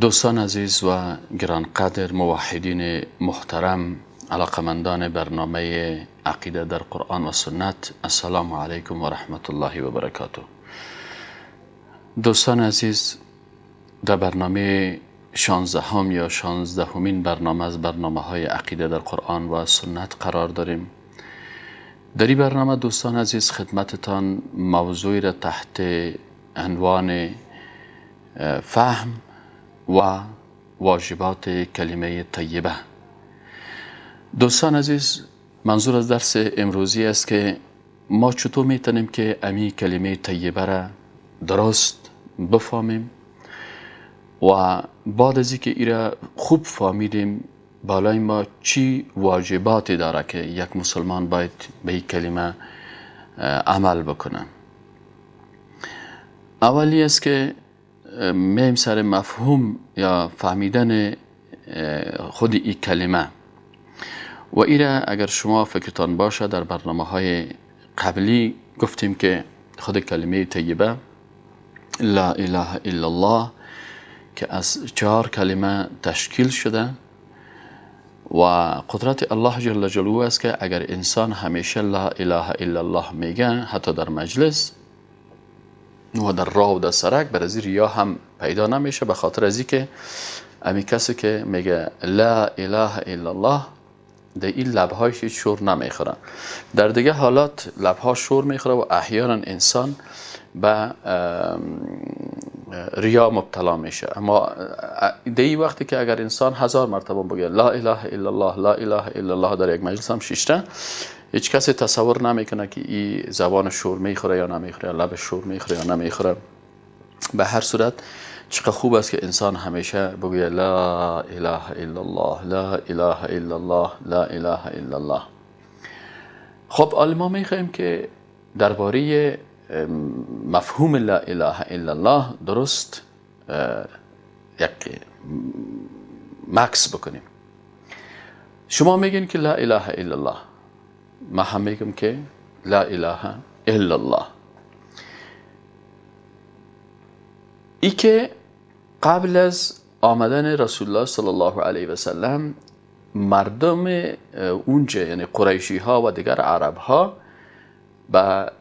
دوستان عزیز و گرانقدر موحدین محترم علاقمندان برنامه عقیده در قرآن و سنت السلام علیکم و رحمت الله و برکاته. دوستان عزیز در برنامه شانزدهم یا شانزدهمین برنامه از برنامه های عقیده در قرآن و سنت قرار داریم. در این برنامه دوستان عزیز خدمتتان موضوعی را تحت عنوان فهم و واجبات کلمه طیبه. دوستان عزیز منظور از درس امروزی است که ما چطور می‌تونیم که امی کلمه طیبه را درست بفهمیم و بعد از اینکه ای را خوب فهمیدیم بالای ما چی واجباتی داره که یک مسلمان باید به این کلمه عمل بکنه؟ اولی است که میم سر مفهوم یا فهمیدن خود این کلمه. و ایره اگر شما فکرتان باشه در برنامه های قبلی گفتیم که خود کلمه طیبه لا اله الا الله که از چهار کلمه تشکیل شده. و قدرت الله جل جلاله است که اگر انسان همیشه لا اله الا الله میگه حتی در مجلس و در راه و در سرک بر از ریا هم پیدا نمیشه به خاطر از که امی کسی که میگه لا اله الا الله در این لبهایش شور نمی‌خوره. در دیگه حالات لبها شور می‌خوره و احیانا انسان به ریا مبتلا میشه. اما دی وقتی که اگر انسان هزار مرتبه بگه لا اله الا الله لا اله الا الله در یک مجلس هم شیشته هیچ کسی تصور نمی‌کنه که این زبان شور می‌خوره یا نمی‌خوره لب شور می‌خوره یا نمی‌خوره. به هر صورت چقدر خوب است که انسان همیشه بگوید لا اله الا الله لا اله الا الله لا اله الا الله. خب ما می‌خوایم که درباره مفهوم لا اله الا الله درست یک مکس بکنیم. شما میگین که لا اله الا الله ما هم میگم که لا اله الا الله ای که قبل از آمدن رسول الله صلی الله علیه و سلم مردم اونجا یعنی قریشی ها و دیگر عرب ها به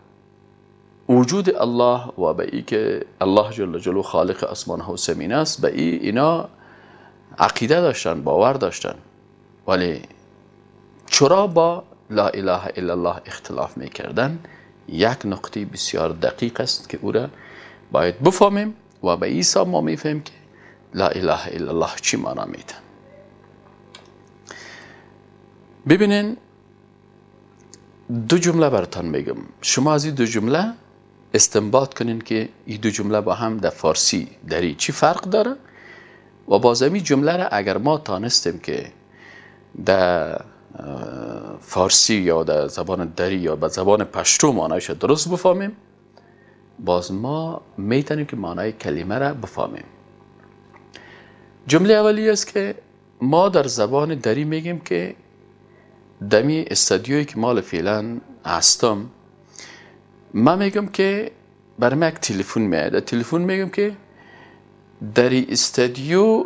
وجود الله و به ای که الله جل جلو خالق اسمان ها و زمین است به ای اینا عقیده داشتن باور داشتن. ولی چرا با لا اله الا الله اختلاف می‌کردن؟ یک نقطه بسیار دقیق است که او را باید بفهمیم و به عیسی ما می‌فهمیم که لا اله الا الله چی معنا میده ببینین دو جمله براتان میگم شما از این دو جمله استنباط کنین که این دو جمله با هم در فارسی داری چی فرق داره؟ و باز این جمله را اگر ما تانستیم که در فارسی یا در زبان دری یا به زبان پشتو معنایش درست بفهمیم باز ما می‌تونیم که معنای کلمه را بفهمیم. جمله اولی است که ما در زبان دری میگیم که دمی استادیوی که مال فعلا هستم. ما میگم که بر من یک تلفن میاد. تلفن میگم که در استادیو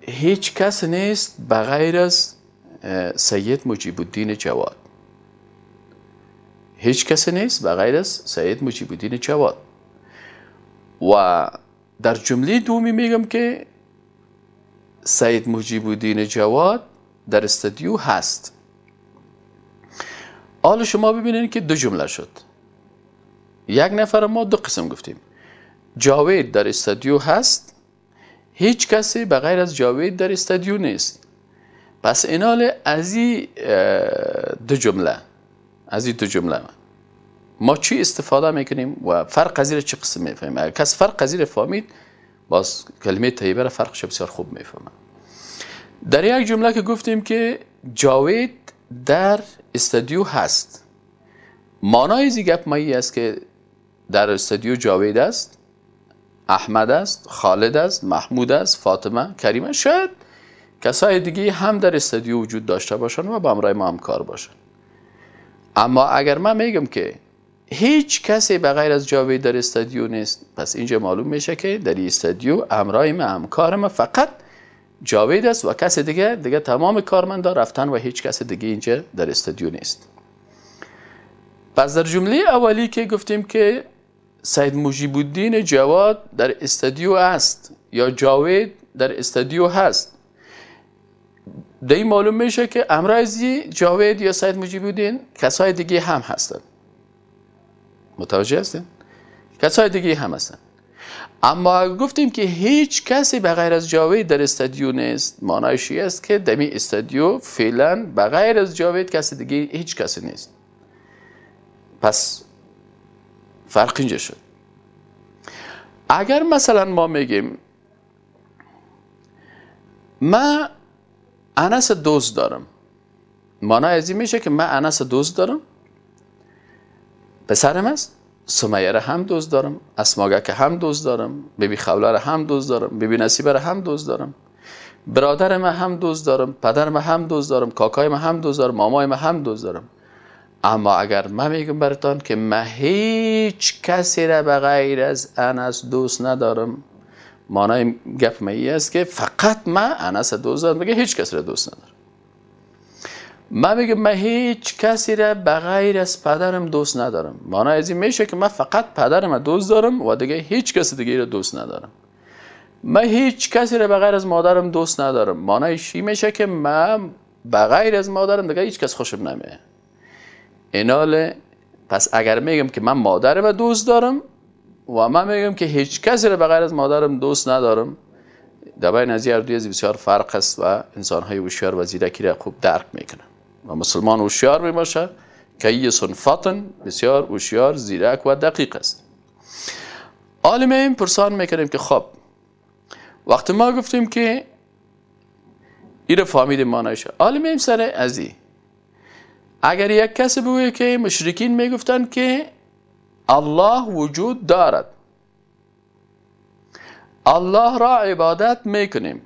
هیچ کس نیست بغیر از سید مجیب الدین جواد. هیچ کسی نیست بغیر از سید مجیب الدین جواد. و در جمله دومی میگم که سید مجیب الدین جواد در استودیو هست. حالا شما ببینید که دو جمله شد. یک نفر ما دو قسم گفتیم. جاوید در استودیو هست. هیچ کسی بغیر از جاوید در استودیو نیست. پس اینال از این دو جمله از این دو جمله ما. چی استفاده می‌کنیم و فرق قضیه چه قسم می‌فهمیم؟ کس فرق قضیه فهمید باز کلمه طیبه را فرقش بسیار خوب می‌فهمه. در یک جمله که گفتیم که جاوید در استودیو هست. مانای زی گپ مایی است که در استودیو جاوید است احمد است خالد است محمود است فاطمه کریمه. شاید کسای دیگه هم در استودیو وجود داشته باشن و با امرای ما همکار باشن. اما اگر من میگم که هیچ کسی به غیر از جاوید در استودیو نیست پس اینجا معلوم میشه که در این استودیو امرای ما همکار ما فقط جاوید است و کس دیگه دیگه تمام کارمندا رفتن و هیچ کس دیگه اینجا در استودیو نیست. پس در جمله اولی که گفتیم که سید مجیب جواد در استودیو است یا جاوید در استودیو هست. در معلوم میشه که امرازی جاوید یا سید مجیب کسای دیگه هم هستند متوجه هستین؟ کسای دیگه هم هستن. اما گفتیم که هیچ کسی به غیر از جاوید در استادیو نیست معنایش است که دمی استادیو فعلا به غیر از جاوید کسی دیگه هیچ کسی نیست. پس فرق اینجا شد اگر مثلا ما میگیم من انس دوست دارم معنای از این میشه که من انس دوست دارم پسرم است سمیه را هم دوست دارم اسماگه هم دوست دارم بیبی خوله را هم دوست دارم بیبی نصیبه را هم دوست دارم برادر ما هم دوست دارم پدر ما هم دوست دارم کاکای ما هم دوست دارم مامای ما هم دوست دارم اما اگر من میگم براتان که من هیچ کسی را به غیر از انس دوست ندارم مانای گپ می است که فقط من انس دوست دارم بگه هیچ کسی را دوست ندارم. من میگم من هیچ کسی را به غیر از پدرم دوست ندارم. معنی از این میشه که من فقط پدرم دوست دارم و دیگه هیچ کسی دیگه را دوست ندارم. من هیچ کسی را به غیر از مادرم دوست ندارم. معنی چی میشه که من به غیر از مادرم دیگه هیچ کس خوشم نمیه اینال پس اگر میگم که من مادرم دوست دارم و من میگم که هیچ کسی را به غیر از مادرم دوست ندارم در بین از بسیار فرق است و انسان های هوشیار و زیرکی را خوب درک می‌کنن. و مسلمان هوشیار می باشه که فطن بسیار هوشیار زیرک و دقیق است. عالم این پرسان می‌کنیم که خب وقتی ما گفتیم که این فهمید مانایشه عالم این سر ازی اگر یک کسی بگوید که مشرکین می‌گفتن که الله وجود دارد. الله را عبادت می‌کنیم.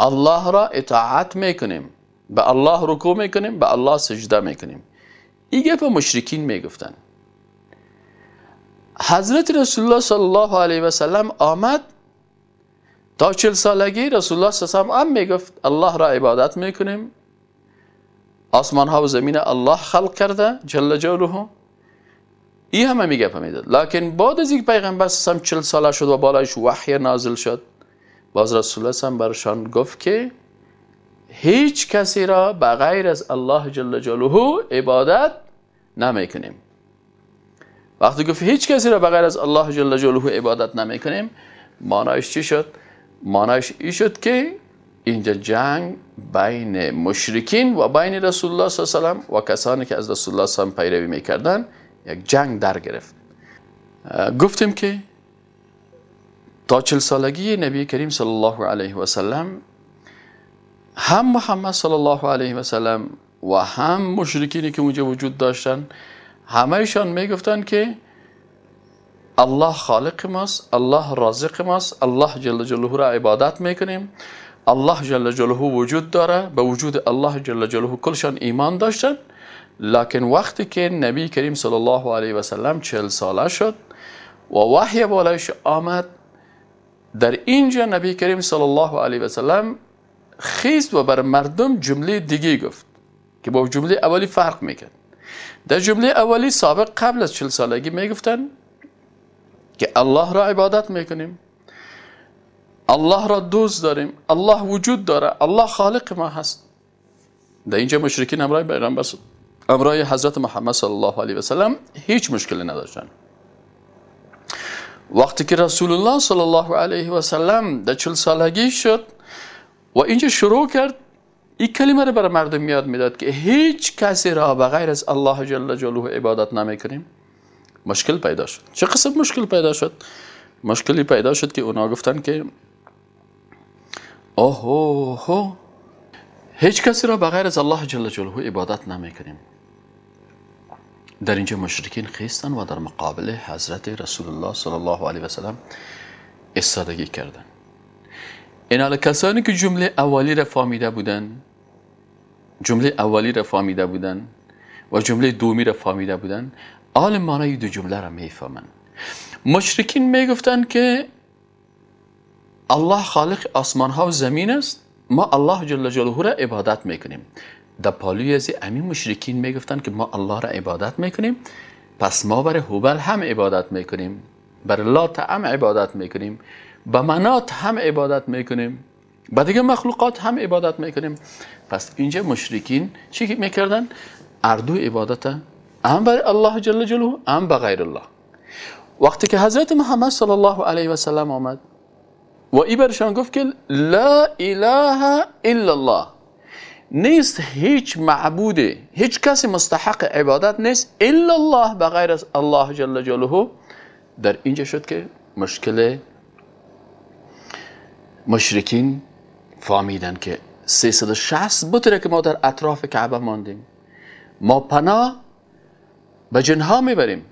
الله را اطاعت می‌کنیم. به الله رکوع می‌کنیم به الله سجده می‌کنیم. این گپ مشرکین می‌گفتن حضرت رسول الله صلی الله علیه و سلم آمد. تا چل سالگی رسول الله صلی الله علیه و می‌گفت الله را عبادت می‌کنیم. آسمان ها و زمین الله خلق کرده جل جلاله. این همه میگه می‌داد. لکن بعد از یک پیغمبر سم چل ساله شد و بالایش وحی نازل شد. باز رسول الله هم برشان گفت که هیچ کسی را به غیر از الله جل جلاله عبادت نمی‌کنیم. وقتی گفت هیچ کسی را به غیر از الله جل جلاله عبادت نمی‌کنیم معنایش چی شد؟ معنایش این شد که اینجا جنگ بین مشرکین و بین رسول الله صلی الله علیه و کسانی که از رسول الله صلی الله پیروی می‌کردن یک جنگ در گرفت. گفتیم که تا چل سالگی نبی کریم صلی الله علیه و سلم هم محمد صلی الله علیه و سلم و هم مشرکینی که اونجا وجود داشتن همهشان می‌گفتن که الله خالق ماست الله رازق ماست الله جل جلاله را عبادت می‌کنیم. الله جل جلاله وجود داره به وجود الله جل جلاله کلشان ایمان داشتن لکن وقتی که نبی کریم صلی الله علیه و سلم چهل ساله شد و وحی بالایش آمد در اینجا نبی کریم صلی الله علیه و سلم خیست و بر مردم جمله دیگه گفت که با جمله اولی فرق می‌کرد در جمله اولی سابق قبل از چل سالگی می‌گفتن که الله را عبادت می‌کنیم الله را دوست داریم الله وجود داره الله خالق ما هست. در اینجا مشرکین امرای پیغمبر امرای حضرت محمد صلی الله علیه و سلم هیچ مشکلی نداشتن. وقتی که رسول الله صلی الله علیه و سلم در چل سالگی شد و اینجا شروع کرد این کلمه رو برای مردم یاد می‌داد که هیچ کسی را به غیر از الله جل جلاله عبادت نمی‌کنیم. مشکل پیدا شد. چه قسم مشکل پیدا شد؟ مشکلی پیدا شد که اونا گفتن که اوه هیچ کسی را بغیر از الله جل جلاله عبادت نمی کنیم در اینجا مشرکین خیستن و در مقابل حضرت رسول الله صلی الله علیه و سلم استادگی کردن. این کسانی که جمله اولی را فهمیده بودن جمله اولی را فهمیده بودن و جمله دومی را فهمیده بودن آل مانای دو جمله را می‌فهمن مشرکین می‌گفتن که الله خالق آسمان ها و زمین است ما الله جل جلاله را عبادت می‌کنیم در پالوی از امین مشرکین می‌گفتن که ما الله را عبادت می‌کنیم پس ما بر هوبل هم عبادت می‌کنیم بر لات هم عبادت می‌کنیم به منات هم عبادت می‌کنیم به دیگه مخلوقات هم عبادت می‌کنیم پس اینجا مشرکین چی می‌کردن اردو عبادت هم بر الله جل جلاله هم به غیر الله وقتی که حضرت محمد صلی الله علیه و سلم آمد و ای برشان گفت که لا اله الا الله نیست هیچ معبود هیچ کسی مستحق عبادت نیست الا الله بغیر از الله جل جلاله. در اینجا شد که مشکل مشرکین فهمیدن که 360 بطره که ما در اطراف کعبه ماندیم ما پناه به جنها می‌بریم.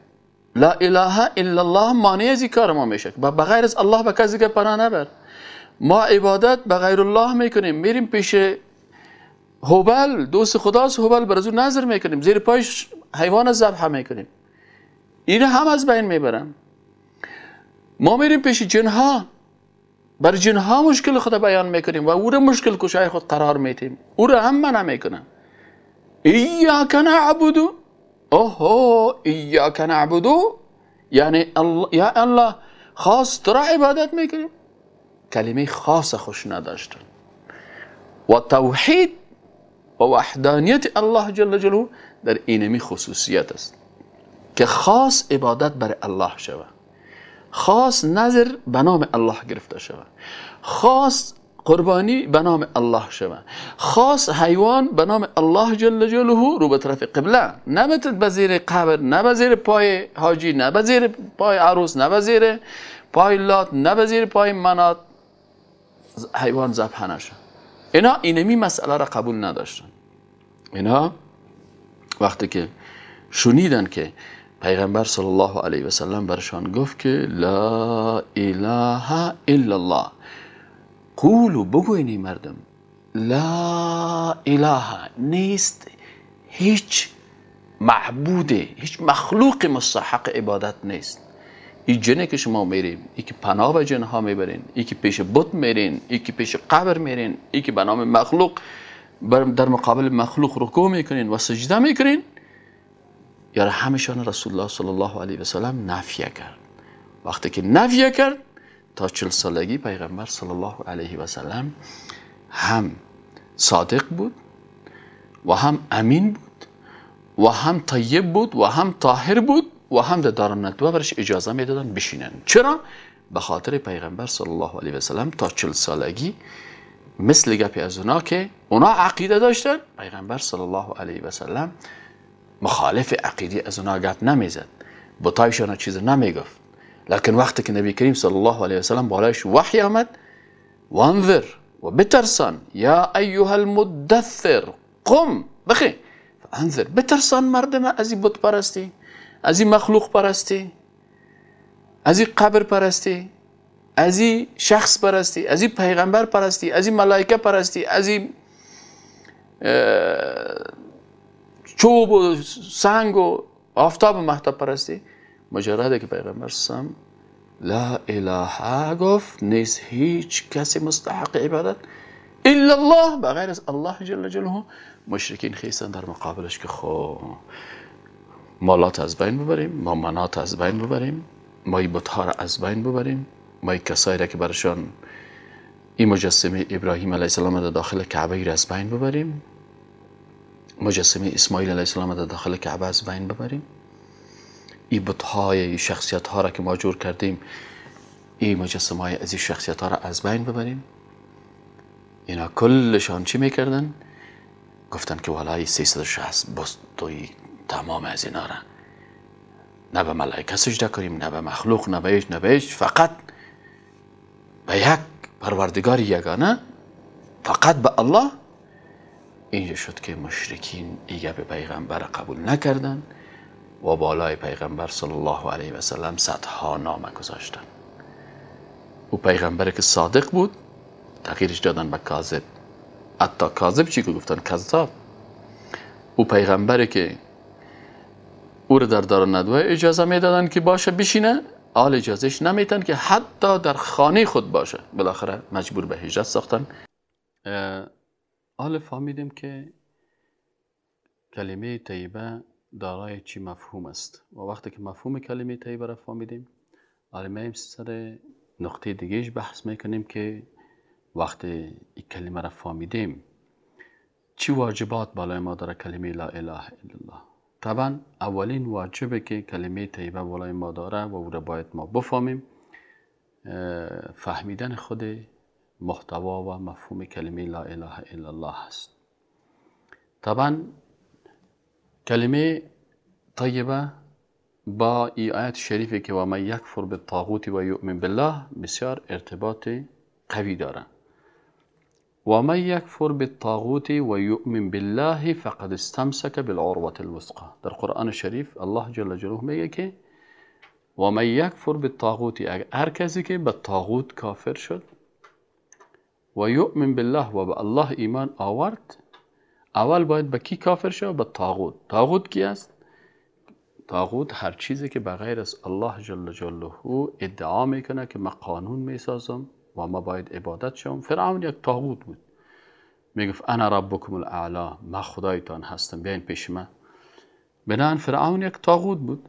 لا اله الا الله مانع از کار ما میشه بغیر از الله به کسی که پناه نبر ما عبادت به غیر الله می‌کنیم میریم پیش هوبل دوست خداست هوبل بر ازو نظر می‌کنیم زیر پایش حیوان ذبح می‌کنیم این هم از بین می‌برم ما میریم پیش جنها بر جنها مشکل خود بیان می‌کنیم و او را مشکل کشای خود قرار میتیم او را هم منع می‌کنم ایاک نعبدو اوهو ایاک نعبدو یعنی الله یا الله خاص تو را عبادت می‌کنیم کلمه خاص خوش نداشتن و توحید و وحدانیت الله جل جلاله در اینمی خصوصیت است که خاص عبادت بر الله شود خاص نظر به نام الله گرفته شود خاص قربانی به نام الله شود خاص حیوان به نام الله جل جلاله رو به طرف قبله. نه به زیر قبر نه به زیر پای حاجی نه به زیر پای عروس نه به زیر پای لات نه به زیر پای منات. حیوان ذبح نشد اینا اینمی مسئله را قبول نداشتن. اینا وقتی که شنیدن که پیغمبر صلی الله علیه و سلم برشان گفت که لا اله الا الله. قولو بگوینی مردم. لا اله نیست. هیچ معبوده هیچ مخلوق مستحق عبادت نیست. این جنه که شما میریم ای که پناه به جنها ها می‌برین ای که پیش بت میرین ای که پیش قبر میرین ای که به نام مخلوق در مقابل مخلوق رکوع می‌کنین و سجده می‌کنین یا همشان رسول الله صلی الله علیه و سلم نفیه کرد. وقتی که نفیه کرد تا چل سالگی پیغمبر صلی الله علیه و سلم هم صادق بود و هم امین بود و هم طیب بود و هم طاهر بود و هم در دار ندوه برش اجازه می‌دادن بشینن. چرا؟ به خاطر پیغمبر صلی الله علیه و سلم تا چل سالگی مثل گپی از اونا که اونا عقیده داشتن پیغمبر صلی الله علیه و سلم مخالف عقیده از اونا گپ نمی‌زد. بطایشان چیز نمی‌گفت. لكن وقتك النبي الكريم صلى الله عليه وسلم بولاش وحي أمد. وانذر. وبترسن. يا أيها المدثر. قم. بخي. فأنذر. بترسن مردم أزي بت برستي. أزي مخلوق برستي. أزي قبر برستي. أزي شخص برستي. أزي پیغمبر برستي. أزي ملائكة برستي. أزي آه، چوب و سنگ و آفتاب محتاب پرستی مجرده که پیغمبر سم لا اله گفت نیست هیچ کسی مستحق عبادت الا الله بغیر از الله جل جلاله. مشرکین خیستن در مقابلش که خو مالات از بین ببریم ما منات از بین ببریم ما بتها را از بین ببریم ما کسایی را که برشان این مجسمه ابراهیم علیه السلام در داخل کعبه را از بین ببریم مجسمه اسماعیل علیه السلام در داخل کعبه از بین ببریم. این بتهای شخصیت ها را که ما جور کردیم این مجسمه های از این شخصیت ها را از بین ببریم. اینا کلشان چی می‌کردن؟ گفتن که والای 360 بست توی تمام از اینا را نه به ملائکه سجده کنیم نه به مخلوق نه به نه به فقط به یک پروردگار یگانه فقط به الله. اینجا شد که مشرکین ایگه به پیغمبر قبول نکردن. و بالای پیغمبر صلی الله علیه و سلم صدها نامه گذاشتن. او پیغمبر که صادق بود تغییرش دادن به کاذب. حتی کاذب چی که گفتن؟ کذاب. او پیغمبری که او رو در دار ندوه اجازه می‌دادن که باشه بشینه آل اجازهش نمیتن که حتی در خانه خود باشه. بالاخره مجبور به هجرت ساختن. آل فهمیدیم که کلمه طیبه دارای چی مفهوم است؟ و وقتی که مفهوم کلمه طیبه را فهمیدیم آل میم سر نقطه دیگهش بحث می‌کنیم که وقتی این کلمه را فهمیدیم چی واجبات بالای ما داره کلمه لا اله الا الله؟ طبعا اولین واجبه که کلمه طیبه بالای ما داره و او را باید ما بفهمیم. فهمیدن خود محتوا و مفهوم کلمه لا اله الا الله هست طبعا كلمة طيبة با آيات الشريفة ومن يكفر بالطاغوت ويؤمن بالله بسيار ارتباطي قوي داره ومن يكفر بالطاغوت ويؤمن بالله فقد استمسك بالعروة الوثقى. در قرآن الشريف الله جل جلاله ميكي که ومن يكفر بالطاغوت هر کسی که به شد ويؤمن بالله وبالله ايمان الله آورد اول باید به کی کافر شد به طاغوت. طاغوت کی است؟ طاغوت هر چیزی که بغیر از الله جل جلاله ادعا می‌کنه که من قانون می‌سازم و ما باید عبادت شم فرعون یک طاغوت بود. می‌گفت انا ربکم الاعلا. ما خدایتان هستم. بیاین پیش من. بنان فرعون یک طاغوت بود.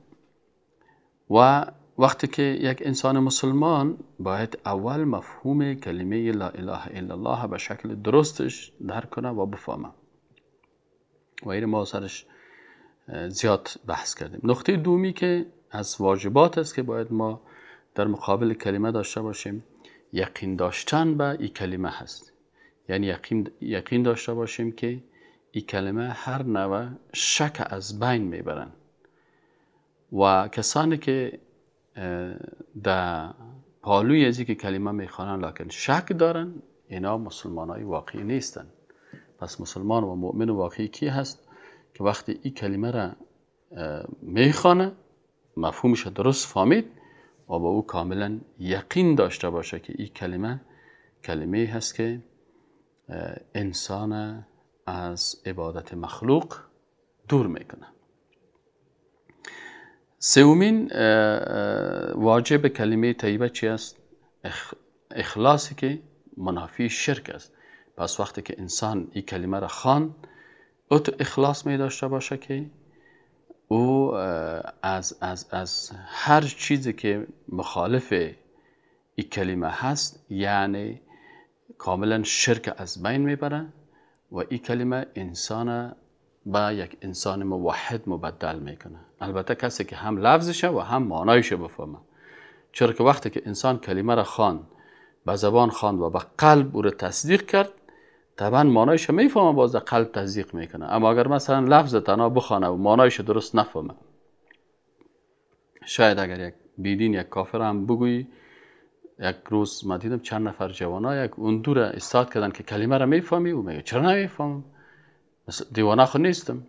و وقتی که یک انسان مسلمان باید اول مفهوم کلمه لا اله الا الله به شکل درستش درک کنه و بفهمه. و این ما سرش زیاد بحث کردیم. نقطه دومی که از واجبات است که باید ما در مقابل کلمه داشته باشیم یقین داشتن به این کلمه هست. یعنی یقین, یقین داشته باشیم که این کلمه هر نوع شک از بین می‌برن. و کسانی که در پالوی ازی که کلمه می‌خوانن لکن شک دارن اینا مسلمان های واقعی نیستن. پس مسلمان و مؤمن واقعی کی هست که وقتی این کلمه را می‌خوانه مفهومش درست فهمید و با او کاملا یقین داشته باشه که این کلمه کلمه هست که انسان از عبادت مخلوق دور می‌کنه سومین واجب کلمه طیبه چی است؟ اخلاصی که منافی شرک است پس وقتی که انسان این کلمه را خان او تو اخلاص می داشته باشه که او از, از, از هر چیزی که مخالف این کلمه هست یعنی کاملا شرک از بین می‌بره و این کلمه انسان با یک انسان موحد مبدل می‌کنه. البته کسی که هم لفظشه و هم معنایش بفهمه. چرا که وقتی که انسان کلمه را خوان به زبان خواند و به قلب او را تصدیق کرد طبعا معنایش می‌فهمه باز قلب تصدیق می‌کنه. اما اگر مثلا لفظ تنها بخوانه و معنایش درست نفهمه. شاید اگر یک بیدین یک کافر هم بگویی یک روز ما دیدم چند نفر جوانا یک اون دور استاد کردن که کلمه را می‌فهمی؟ و میگه چرا نمی‌فهمم؟ دیوانه خود نیستم.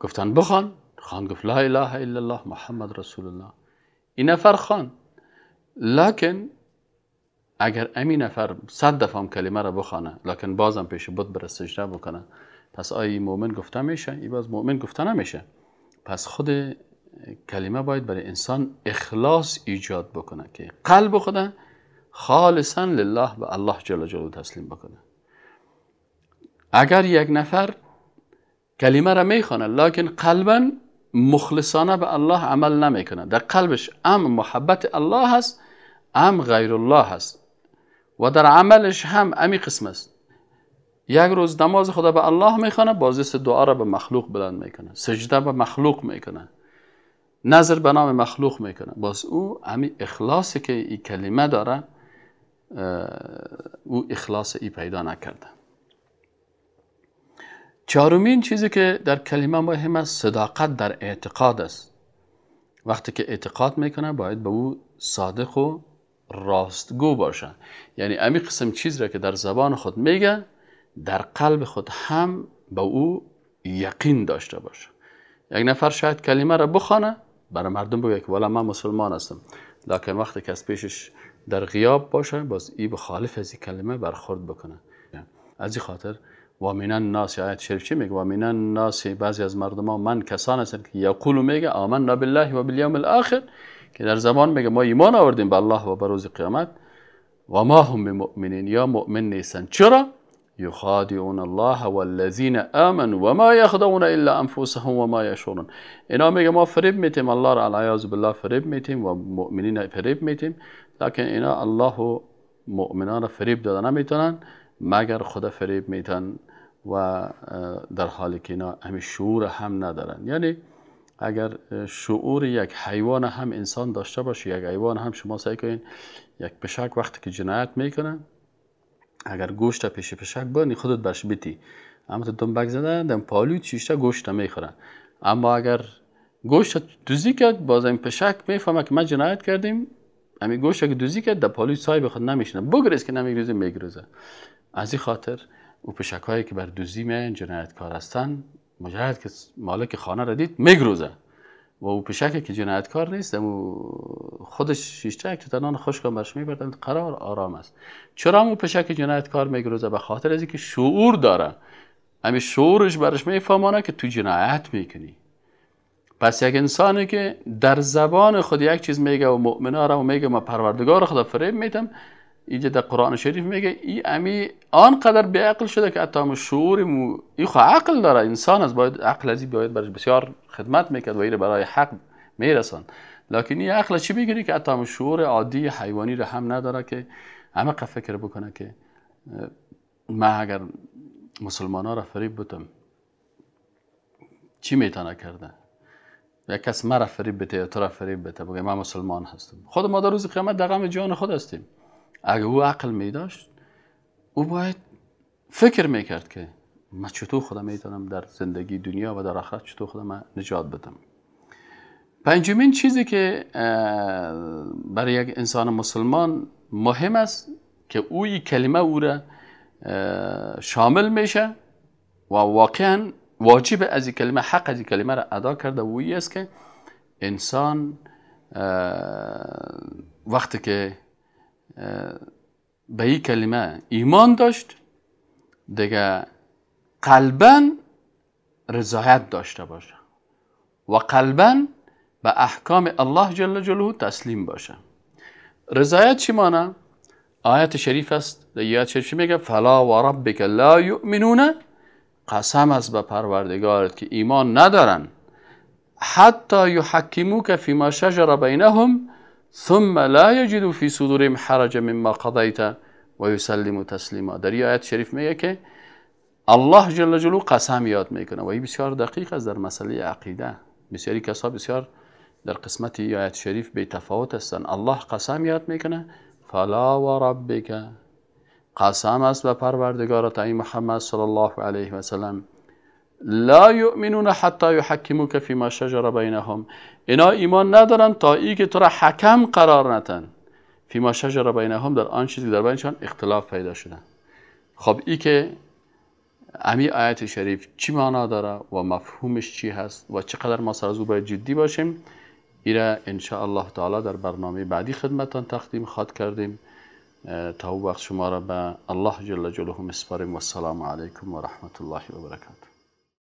گفتن بخوان. خان گفت لا اله الا الله محمد رسول الله. این نفر خان. لکن اگر امین نفر صد دفعه کلمه را بخوانه لکن بازم پیش بود بر سجده بکنه پس آیا مؤمن گفته میشه؟ ای باز مؤمن گفته نمیشه. پس خود کلمه باید برای انسان اخلاص ایجاد بکنه که قلب خود خالصا لله به الله جل جلاله تسلیم بکنه. اگر یک نفر کلمه را می‌خوانه لکن قلبا مخلصانه به الله عمل نمی‌کنه. در قلبش ام محبت الله هست ام غیر الله هست. و در عملش هم امی قسم است. یک روز نماز خدا به الله می‌خوانه بازیست دعا را به مخلوق بلند می‌کنه. سجده به مخلوق می‌کنه. نظر به نام مخلوق می‌کنه. باز او امی اخلاصی که این کلمه داره او اخلاص ای پیدا نکرده. چهارمین چیزی که در کلمه مهم است صداقت در اعتقاد است. وقتی که اعتقاد می‌کنه باید به او صادق و راستگو باشه یعنی امی قسم چیز را که در زبان خود میگه در قلب خود هم به او یقین داشته باشه. یک نفر شاید کلمه را بخوانه برای مردم بگه که والا من مسلمان هستم. لکن وقتی که از پیشش در غیاب باشه باز ای بخالف از این کلمه برخورد بکنه. از این خاطر و من الناس آیت شریف چی میگه؟ و من الناس بعضی از مردم ها من کسان هستن که یقولو میگه آمنا بالله و بالیوم الاخر. که در زمان میگه ما ایمان آوردیم به الله و به روز قیامت و ما هم بمؤمنین. یا مؤمن نیستن. چرا؟ یخادعون الله والذین آمنوا وما یخدعون الا انفسهم وما یشعرون. اینا میگه ما فریب میتیم. الله را علیاذ بالله فریب میتیم و مؤمنین فریب میتیم. لکن اینا الله و مؤمنان را فریب داده نمی‌تونن مگر خدا فریب میتن و در حالی که اینا همین شعور هم ندارن. یعنی اگر شعور یک حیوان هم انسان داشته باشه یک حیوان هم شما سعی کنین یک پشک وقتی که جنایت می‌کنه اگر گوشت پیش پشک بانی خودت برش بیتی. اما تو دنبک زده دم پالو چیشته گوشت می‌خورن. اما اگر گوشت دوزی کرد باز این پشک می‌فهمه که ما جنایت کردیم امی گوشت که دوزی کرد در پالوی سای خود نمیشنه بگریز که نمیگریزه میگریزه. از این خاطر او پشک هایی که بر دوزی میان جنایتکار هستن مجرد که مالک خانه را دید میگروزه. و او پشکی که جنایتکار نیست و خودش شیشته که تنان خوش کن برش میبردن قرار آرام است. چرا او پشک جنایتکار میگروزه؟ به خاطر از که شعور داره. همین شعورش برش میفهمانه که تو جنایت می‌کنی. پس یک انسانی که در زبان خود یک چیز میگه و مؤمنه را و میگه ما پروردگار خدا فریب میتم اینجا در قرآن شریف میگه ای امی آنقدر به عقل شده که حتی شعور مو ای خو عقل داره. انسان از باید عقل ازی باید برش بسیار خدمت می‌کرد و ایره برای حق میرسان لکن این عقل چی بگیری که حتی شعور عادی حیوانی رو هم نداره که همه فکر بکنه که من اگر مسلمان ها را فریب بتم چی می‌تونه کرده؟ یک کس مرا فریب بده یا تو را فریب بده؟ بگه من مسلمان هستم. خود ما در روز قیامت در غم جان خود هستیم. اگه او عقل می داشت او باید فکر می‌کرد که من چطور خودم می‌تونم در زندگی دنیا و در آخرت چطور خودم نجات بدم. پنجمین چیزی که برای یک انسان مسلمان مهم است که او این کلمه او را شامل میشه و واقعا واجب از این کلمه حق از این کلمه را ادا کرده و است که انسان وقتی که به این کلمه ایمان داشت دیگه قلبا رضایت داشته باشه و قلبا به احکام الله جل جلاله تسلیم باشه. رضایت چی مانه؟ آیت شریف است آیت شریف میگه؟ فلا و ربک لا یؤمنون. قسم است به پروردگارت که ایمان ندارن. حتی یحکموک فیما شجر بینهم ثم لا یجدو فی صدورهم حرج مما قضیت و یسلموا تسلیما در این آیت شریف میگه که الله جل جلاله قسم یاد می‌کنه. و این بسیار دقیق است در مسئله عقیده. بسیاری کسا بسیار در قسمت آیت شریف به تفاوت هستن. الله قسم یاد می‌کنه. فلا و ربک. قسم است به پروردگارت ای محمد صلی الله علیه و سلم. لا یؤمنون حتی یحکموک فیما شجر بینهم اینا ایمان ندارن تا ای که تو را حکم قرار نتن. فیما شجر بینهم در آن چیزی در بینشان اختلاف پیدا شده خب ای که امی آیت شریف چی معنا داره و مفهومش چی هست و چقدر ما سر از او باید جدی باشیم ایره ان الله تعالی در برنامه بعدی خدمتان تقدیم خواد کردیم. تا او وقت شما را به الله جل جلاله مسپاریم. و السلام علیکم و رحمت الله و برکاته.